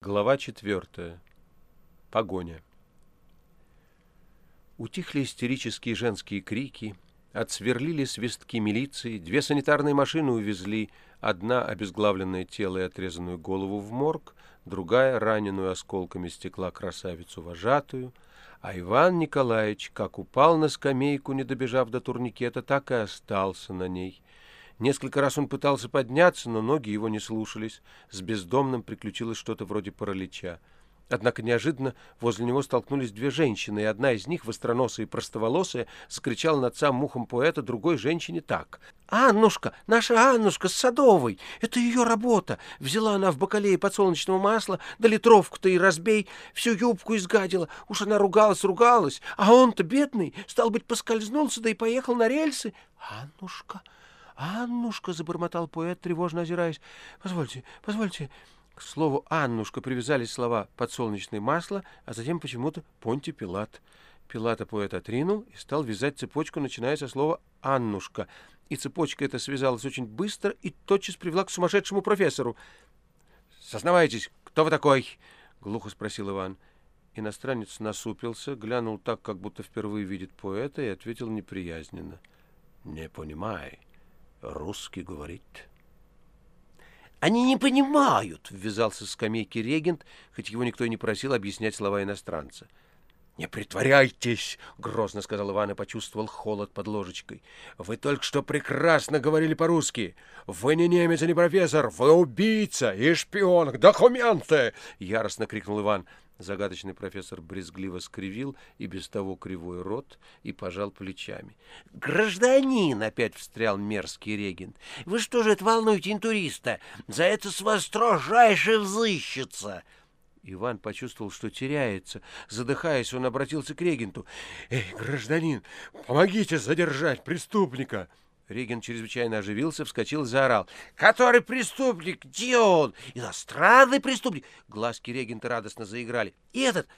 Глава четвертая. Погоня. Утихли истерические женские крики, отсверлили свистки милиции, две санитарные машины увезли, одна обезглавленное тело и отрезанную голову в морг, другая раненую осколками стекла красавицу-вожатую, а Иван Николаевич, как упал на скамейку, не добежав до турникета, так и остался на ней — Несколько раз он пытался подняться, но ноги его не слушались. С бездомным приключилось что-то вроде паралича. Однако неожиданно возле него столкнулись две женщины, и одна из них, востроносая и простоволосая, закричала над самым ухом поэта другой женщине так. «Аннушка! Наша Аннушка с Садовой! Это ее работа! Взяла она в бакалее подсолнечного масла, да литровку-то и разбей, всю юбку изгадила. Уж она ругалась-ругалась, а он-то, бедный, стал быть, поскользнулся, да и поехал на рельсы. Аннушка!» «Аннушка!» — забормотал поэт, тревожно озираясь. «Позвольте, позвольте!» К слову «Аннушка» привязались слова «подсолнечное масло», а затем почему-то «Понти Пилат». Пилата поэт отринул и стал вязать цепочку, начиная со слова «Аннушка». И цепочка эта связалась очень быстро и тотчас привела к сумасшедшему профессору. «Сознавайтесь, кто вы такой?» — глухо спросил Иван. Иностранец насупился, глянул так, как будто впервые видит поэта, и ответил неприязненно. «Не понимай» русский говорит. «Они не понимают!» — ввязался с скамейки регент, хоть его никто и не просил объяснять слова иностранца. «Не притворяйтесь!» — грозно сказал Иван и почувствовал холод под ложечкой. «Вы только что прекрасно говорили по-русски! Вы не немец и не профессор! Вы убийца и шпион! Документы!» — яростно крикнул Иван. Загадочный профессор брезгливо скривил и без того кривой рот и пожал плечами. — Гражданин! — опять встрял мерзкий регент. — Вы что же это волнуете интуриста? За это с вас строжайше взыщется! Иван почувствовал, что теряется. Задыхаясь, он обратился к регенту. — Эй, гражданин, помогите задержать преступника! — Реген чрезвычайно оживился, вскочил и заорал. «Который преступник? Где он? Иностранный преступник?» Глазки регента радостно заиграли. «И этот,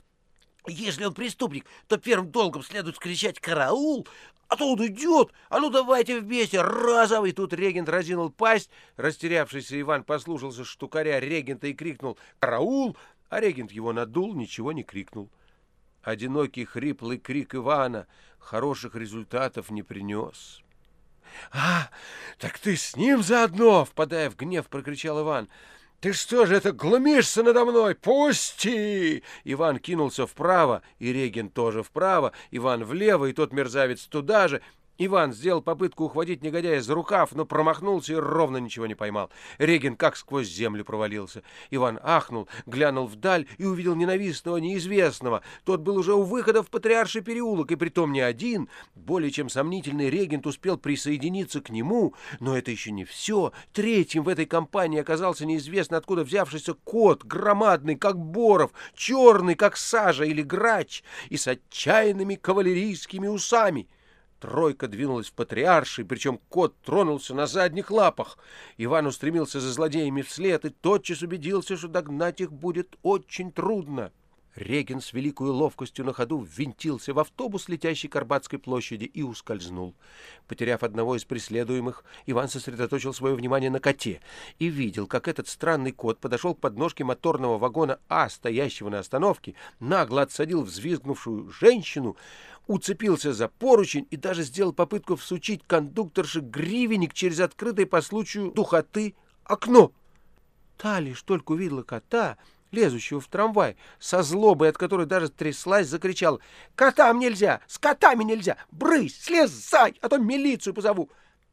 если он преступник, то первым долгом следует скричать «караул», а то он идет! А ну давайте вместе! Разовый!» Тут регент разинул пасть. Растерявшийся Иван послушался штукаря регента и крикнул «Караул!», а регент его надул, ничего не крикнул. Одинокий хриплый крик Ивана хороших результатов не принес. «А, так ты с ним заодно!» — впадая в гнев, прокричал Иван. «Ты что же это глумишься надо мной? Пусти!» Иван кинулся вправо, и Реген тоже вправо, Иван влево, и тот мерзавец туда же, Иван сделал попытку ухватить негодяя за рукав, но промахнулся и ровно ничего не поймал. Регин как сквозь землю провалился. Иван ахнул, глянул вдаль и увидел ненавистного неизвестного. Тот был уже у выхода в Патриарший переулок, и притом не один. Более чем сомнительный регент успел присоединиться к нему, но это еще не все. Третьим в этой компании оказался неизвестно откуда взявшийся кот, громадный, как боров, черный, как сажа или грач, и с отчаянными кавалерийскими усами. Тройка двинулась в патриарший, причем кот тронулся на задних лапах. Иван устремился за злодеями вслед и тотчас убедился, что догнать их будет очень трудно. Реген с великой ловкостью на ходу ввинтился в автобус, летящий к Арбатской площади, и ускользнул. Потеряв одного из преследуемых, Иван сосредоточил свое внимание на коте и видел, как этот странный кот подошел к подножке моторного вагона А, стоящего на остановке, нагло отсадил взвизгнувшую женщину, уцепился за поручень и даже сделал попытку всучить кондукторше гривенник через открытое по случаю духоты окно. Та лишь только увидела кота, лезущего в трамвай, со злобой, от которой даже тряслась, закричал «Котам нельзя! С котами нельзя! Брысь! Слезай, а то милицию позову!»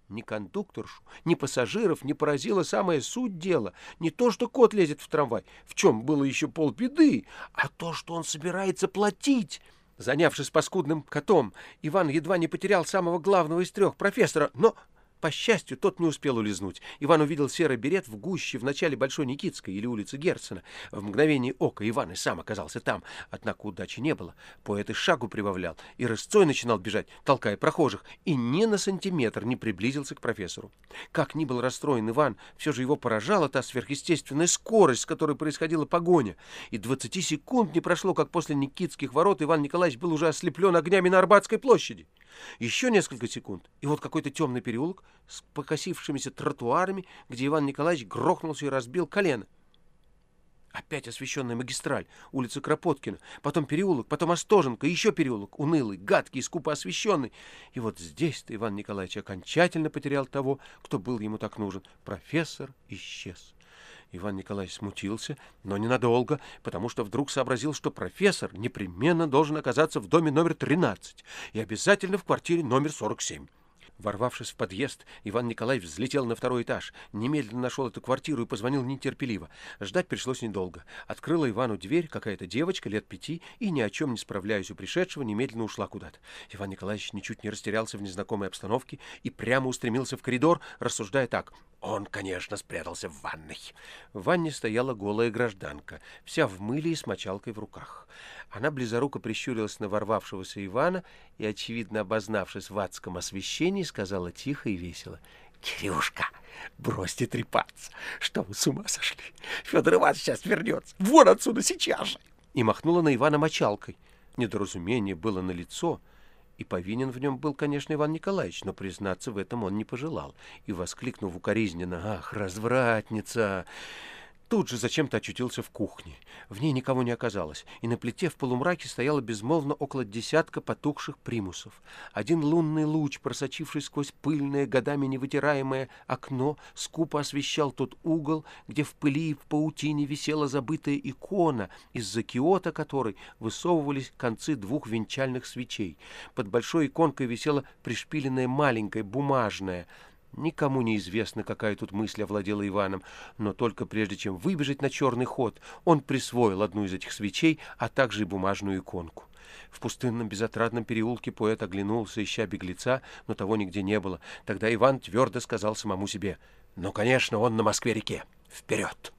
Ни кондукторшу, ни пассажиров не поразила самая суть дела. Не то, что кот лезет в трамвай, в чем было еще полбеды, а то, что он собирается платить. Занявшись паскудным котом, Иван едва не потерял самого главного из трех профессора, но по счастью, тот не успел улизнуть. Иван увидел серый берет в гуще в начале Большой Никитской или улицы Герцена. В мгновение ока Иван и сам оказался там. Однако удачи не было. Поэт и шагу прибавлял, и рысцой начинал бежать, толкая прохожих, и ни на сантиметр не приблизился к профессору. Как ни был расстроен Иван, все же его поражала та сверхъестественная скорость, с которой происходила погоня. И двадцати секунд не прошло, как после Никитских ворот Иван Николаевич был уже ослеплен огнями на Арбатской площади. Еще несколько секунд, и вот какой-то темный переулок с покосившимися тротуарами, где Иван Николаевич грохнулся и разбил колено. опять освещенная магистраль, улица Кропоткина, потом переулок, потом Остоженко, еще переулок, унылый, гадкий, скупо освещенный. И вот здесь-то Иван Николаевич окончательно потерял того, кто был ему так нужен. Профессор исчез. Иван Николаевич смутился, но ненадолго, потому что вдруг сообразил, что профессор непременно должен оказаться в доме номер 13 и обязательно в квартире номер 47. Ворвавшись в подъезд, Иван Николаевич взлетел на второй этаж, немедленно нашел эту квартиру и позвонил нетерпеливо. Ждать пришлось недолго. Открыла Ивану дверь какая-то девочка лет пяти и, ни о чем не справляясь у пришедшего, немедленно ушла куда-то. Иван Николаевич ничуть не растерялся в незнакомой обстановке и прямо устремился в коридор, рассуждая так. Он, конечно, спрятался в ванной. В ванне стояла голая гражданка, вся в мыле и с мочалкой в руках. Она близоруко прищурилась на ворвавшегося Ивана и, очевидно обознавшись в адском освещении, сказала тихо и весело. — Кирюшка, бросьте трепаться. Что вы с ума сошли? Федор Иванович сейчас вернется. Вон отсюда сейчас же! И махнула на Ивана мочалкой. Недоразумение было налицо, и повинен в нем был, конечно, Иван Николаевич, но признаться в этом он не пожелал, и, воскликнув укоризненно «Ах, развратница!» Тут же зачем-то очутился в кухне. В ней никого не оказалось, и на плите в полумраке стояло безмолвно около десятка потухших примусов. Один лунный луч, просочивший сквозь пыльное, годами невытираемое окно, скупо освещал тот угол, где в пыли и в паутине висела забытая икона, из-за киота которой высовывались концы двух венчальных свечей. Под большой иконкой висела пришпиленная маленькая бумажная, Никому не известно, какая тут мысль овладела Иваном, но только прежде чем выбежать на черный ход, он присвоил одну из этих свечей, а также и бумажную иконку. В пустынном безотрадном переулке поэт оглянулся, ища беглеца, но того нигде не было. Тогда Иван твердо сказал самому себе, «Ну, конечно, он на Москве-реке. Вперед!»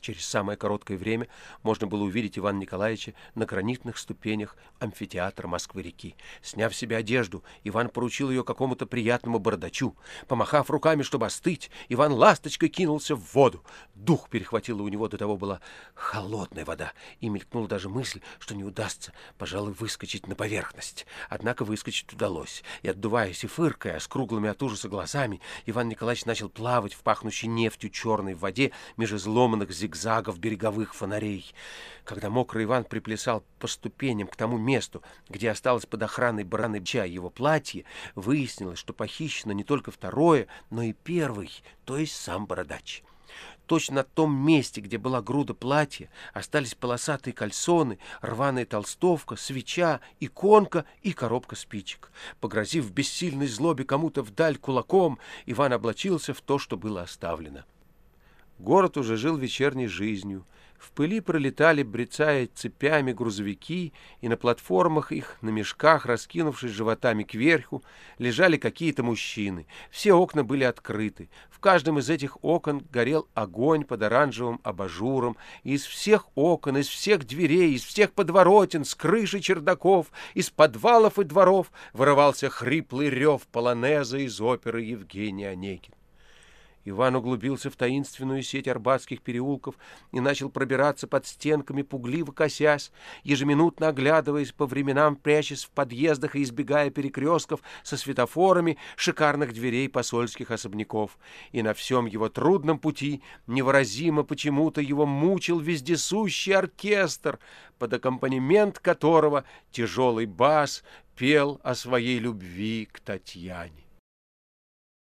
Через самое короткое время можно было увидеть Ивана Николаевича на гранитных ступенях амфитеатра Москвы-реки. Сняв себе одежду, Иван поручил ее какому-то приятному бородачу. Помахав руками, чтобы остыть, Иван ласточкой кинулся в воду. Дух перехватило у него, до того была холодная вода, и мелькнула даже мысль, что не удастся, пожалуй, выскочить на поверхность. Однако выскочить удалось, и, отдуваясь и фыркая, с круглыми от ужаса глазами, Иван Николаевич начал плавать в пахнущей нефтью черной воде меж изломанных зигзагов зигзагов береговых фонарей. Когда мокрый Иван приплясал по ступеням к тому месту, где осталось под охраной бараны чай его платье, выяснилось, что похищено не только второе, но и первый, то есть сам бородач. Точно на том месте, где была груда платья, остались полосатые кальсоны, рваная толстовка, свеча, иконка и коробка спичек. Погрозив в бессильной злобе кому-то вдаль кулаком, Иван облачился в то, что было оставлено. Город уже жил вечерней жизнью. В пыли пролетали, брецая цепями, грузовики, и на платформах их, на мешках, раскинувшись животами кверху, лежали какие-то мужчины. Все окна были открыты. В каждом из этих окон горел огонь под оранжевым абажуром. И из всех окон, из всех дверей, из всех подворотен, с крыши чердаков, из подвалов и дворов вырывался хриплый рев полонеза из оперы Евгения Онегин. Иван углубился в таинственную сеть арбатских переулков и начал пробираться под стенками, пугливо косясь, ежеминутно оглядываясь по временам, прячась в подъездах и избегая перекрестков со светофорами шикарных дверей посольских особняков. И на всем его трудном пути невыразимо почему-то его мучил вездесущий оркестр, под аккомпанемент которого тяжелый бас пел о своей любви к Татьяне.